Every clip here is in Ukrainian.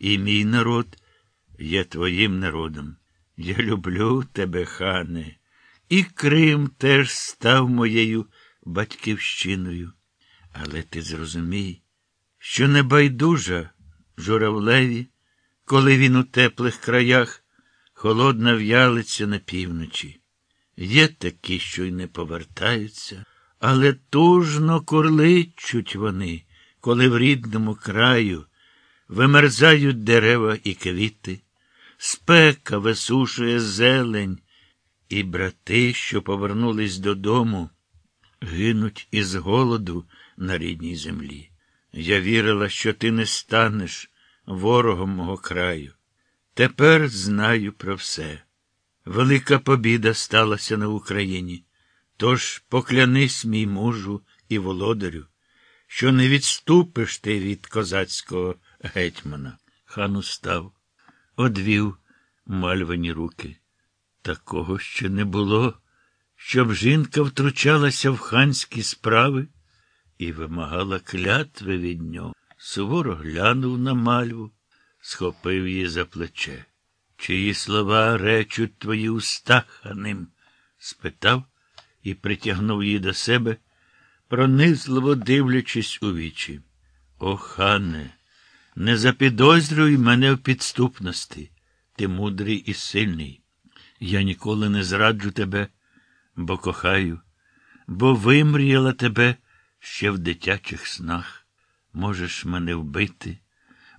і мій народ є твоїм народом. Я люблю тебе, хане, і Крим теж став моєю батьківщиною. Але ти зрозумій, що не байдужа журавлеві, коли він у теплих краях холодна в'ялиться на півночі. Є такі, що й не повертаються, але тужно корличуть вони, коли в рідному краю вимерзають дерева і квіти, спека висушує зелень, і брати, що повернулись додому, гинуть із голоду на рідній землі. Я вірила, що ти не станеш ворогом мого краю. Тепер знаю про все. Велика побіда сталася на Україні. Тож поклянись, мій мужу і володарю, що не відступиш ти від козацького гетьмана. Хан устав, одвів мальвані руки. Такого ще не було, щоб жінка втручалася в ханські справи і вимагала клятви від нього. Суворо глянув на мальву, схопив її за плече. Чиї слова речуть твої уста, ханим? спитав і притягнув її до себе, пронизливо дивлячись у вічі. О, хане, не запідозрюй мене в підступності. Ти мудрий і сильний. Я ніколи не зраджу тебе, бо кохаю, бо вимріяла тебе ще в дитячих снах. Можеш мене вбити,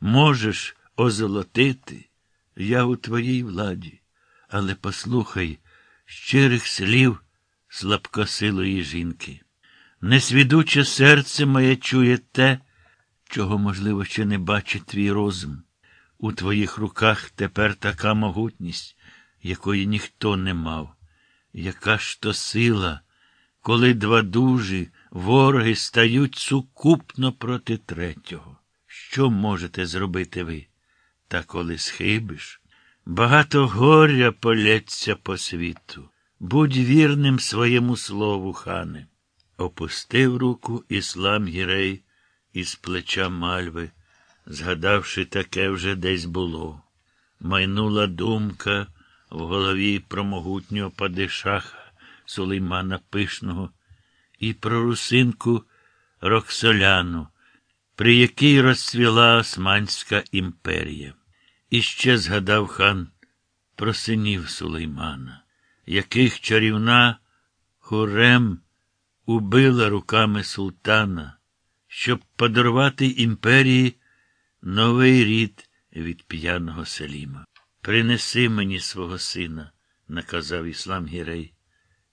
можеш озолотити. Я у твоїй владі, але послухай щирих слів слабкосилої жінки. Несвідуче серце моє чує те, чого, можливо, ще не бачить твій розум. У твоїх руках тепер така могутність, якої ніхто не мав. Яка ж то сила, коли два дужі вороги стають сукупно проти третього? Що можете зробити ви? Та коли схибиш, багато горя полється по світу. Будь вірним своєму слову, хане. Опустив руку іслам Гірей із плеча мальви, згадавши, таке вже десь було. Майнула думка в голові про могутнього падишаха Сулеймана Пишного і про русинку Роксоляну, при якій розцвіла Османська імперія. І ще згадав хан про синів Сулеймана, яких чарівна Хурем убила руками султана, щоб подарувати імперії новий рід від п'яного Селіма. Принеси мені свого сина, наказав іслам Гірей,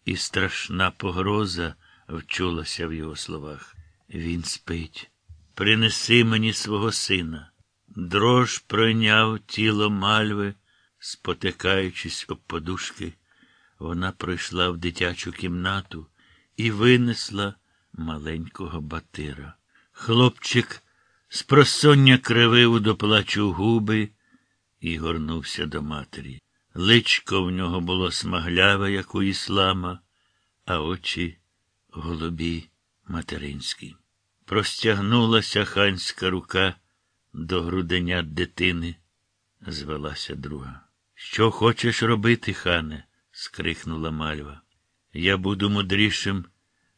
і страшна погроза вчулася в його словах. Він спить. Принеси мені свого сина. Дрож пройняв тіло мальви, спотикаючись об подушки. Вона пройшла в дитячу кімнату і винесла маленького батира. Хлопчик з просоння кривив до плачу губи і горнувся до матері. Личко в нього було смагляве, як у іслама, а очі голубі материнські. Простягнулася ханська рука до груденя дитини. Звелася друга. Що хочеш робити, хане? скрикнула мальва. Я буду мудрішим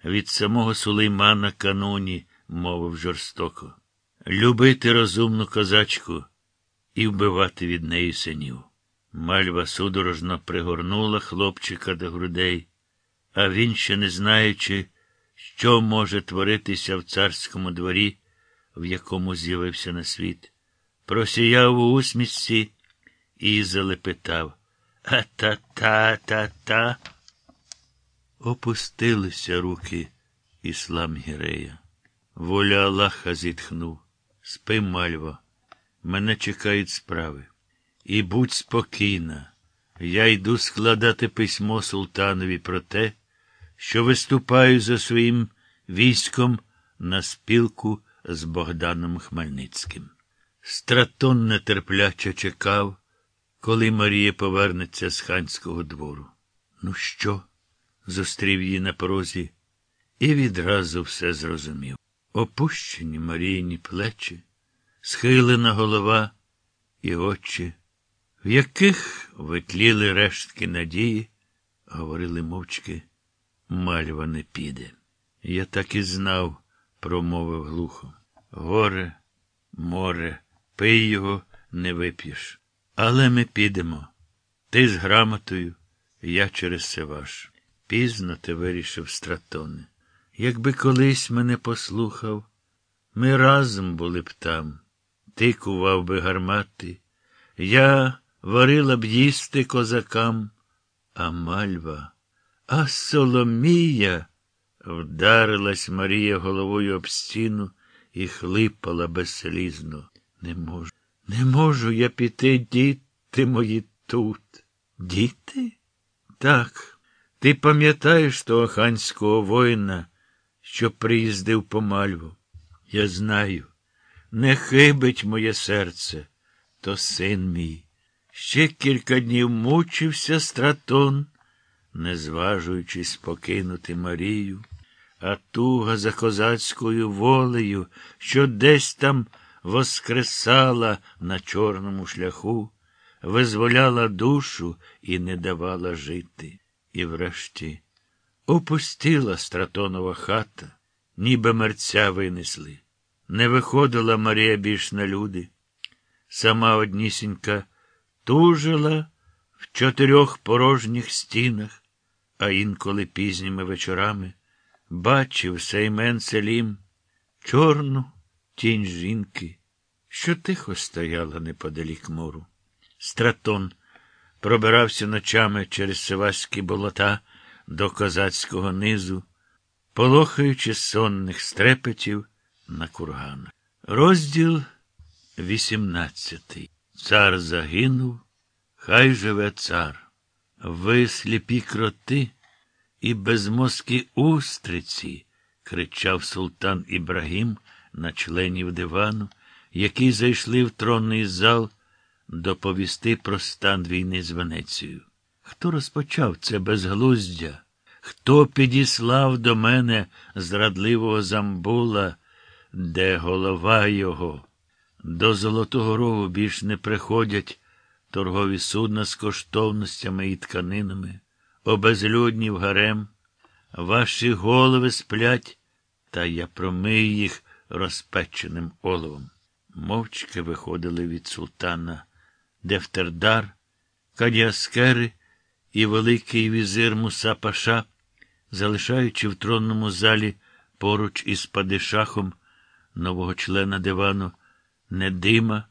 від самого сулеймана кануні, мовив жорстоко. Любити розумну козачку і вбивати від неї синів. Мальва судорожно пригорнула хлопчика до грудей, а він, ще не знаючи, що може творитися в царському дворі, в якому з'явився на світ, просіяв у усмішці і залепетав. А та та та та. Опустилися руки іслам Гірея. Воля Аллаха зітхнув. Спи, мальва, мене чекають справи. І будь спокійна. Я йду складати письмо султанові про те, що виступаю за своїм військом на спілку з Богданом Хмельницьким. Стратон нетерпляче чекав, коли Марія повернеться з ханського двору. Ну що? зустрів її на порозі і відразу все зрозумів. Опущені Марійні плечі, схилена голова і очі, в яких витліли рештки надії, говорили мовчки, мальва не піде. Я так і знав, промовив глухо. Горе, море, пий його, не вип'єш. Але ми підемо. Ти з грамотою, я через Севаш. Пізно ти вирішив стратони. Якби колись мене послухав, ми разом були б там. Ти кував би гармати, я варила б їсти козакам, а мальва, а Соломія. Вдарилась Марія головою об стіну і хлипала безслізно. Не можу, не можу я піти, діти мої тут. Діти? Так. Ти пам'ятаєш того ханського воїна, що приїздив по мальву? Я знаю, не хибить моє серце, то син мій. Ще кілька днів мучився стратон, не зважуючись покинути Марію, а туга за козацькою волею, що десь там воскресала на чорному шляху, визволяла душу і не давала жити. І врешті опустила стратонова хата, ніби мерця винесли. Не виходила Марія більш на люди. Сама однісінька тужила в чотирьох порожніх стінах, а інколи пізніми вечорами бачив Сеймен Селім чорну тінь жінки, що тихо стояла неподалік мору. Стратон пробирався ночами через севаські болота до козацького низу, полохаючи сонних стрепетів на курганах. Розділ вісімнадцятий. Цар загинув, хай живе цар. Ви сліпі кроти і безмозкі устриці, кричав султан Ібрагім на членів дивану, які зайшли в тронний зал доповісти про стан війни з Венецією. Хто розпочав це безглуздя? Хто підіслав до мене зрадливого замбула, де голова його? До Золотого Рогу більш не приходять торгові судна з коштовностями і тканинами, обезлюднів гарем, ваші голови сплять, та я промию їх розпеченим оловом. Мовчки виходили від султана Дефтердар, Кадіаскери і Великий візир Муса Паша, залишаючи в тронному залі поруч із падишахом нового члена дивану Недима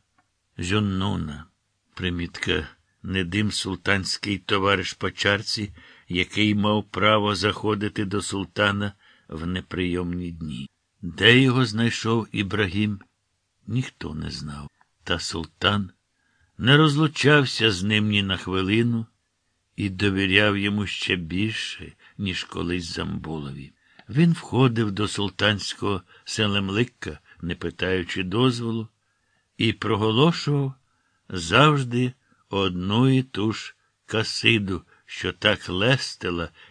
Зюннуна. Примітка Недим султанський товариш по чарці, який мав право заходити до султана в неприйомні дні. Де його знайшов Ібрагім, ніхто не знав. Та султан не розлучався з ним ні на хвилину і довіряв йому ще більше, ніж колись Замбулові. Він входив до султанського селемлика, не питаючи дозволу, і проголошував завжди одну і ту ж касиду, що так лестила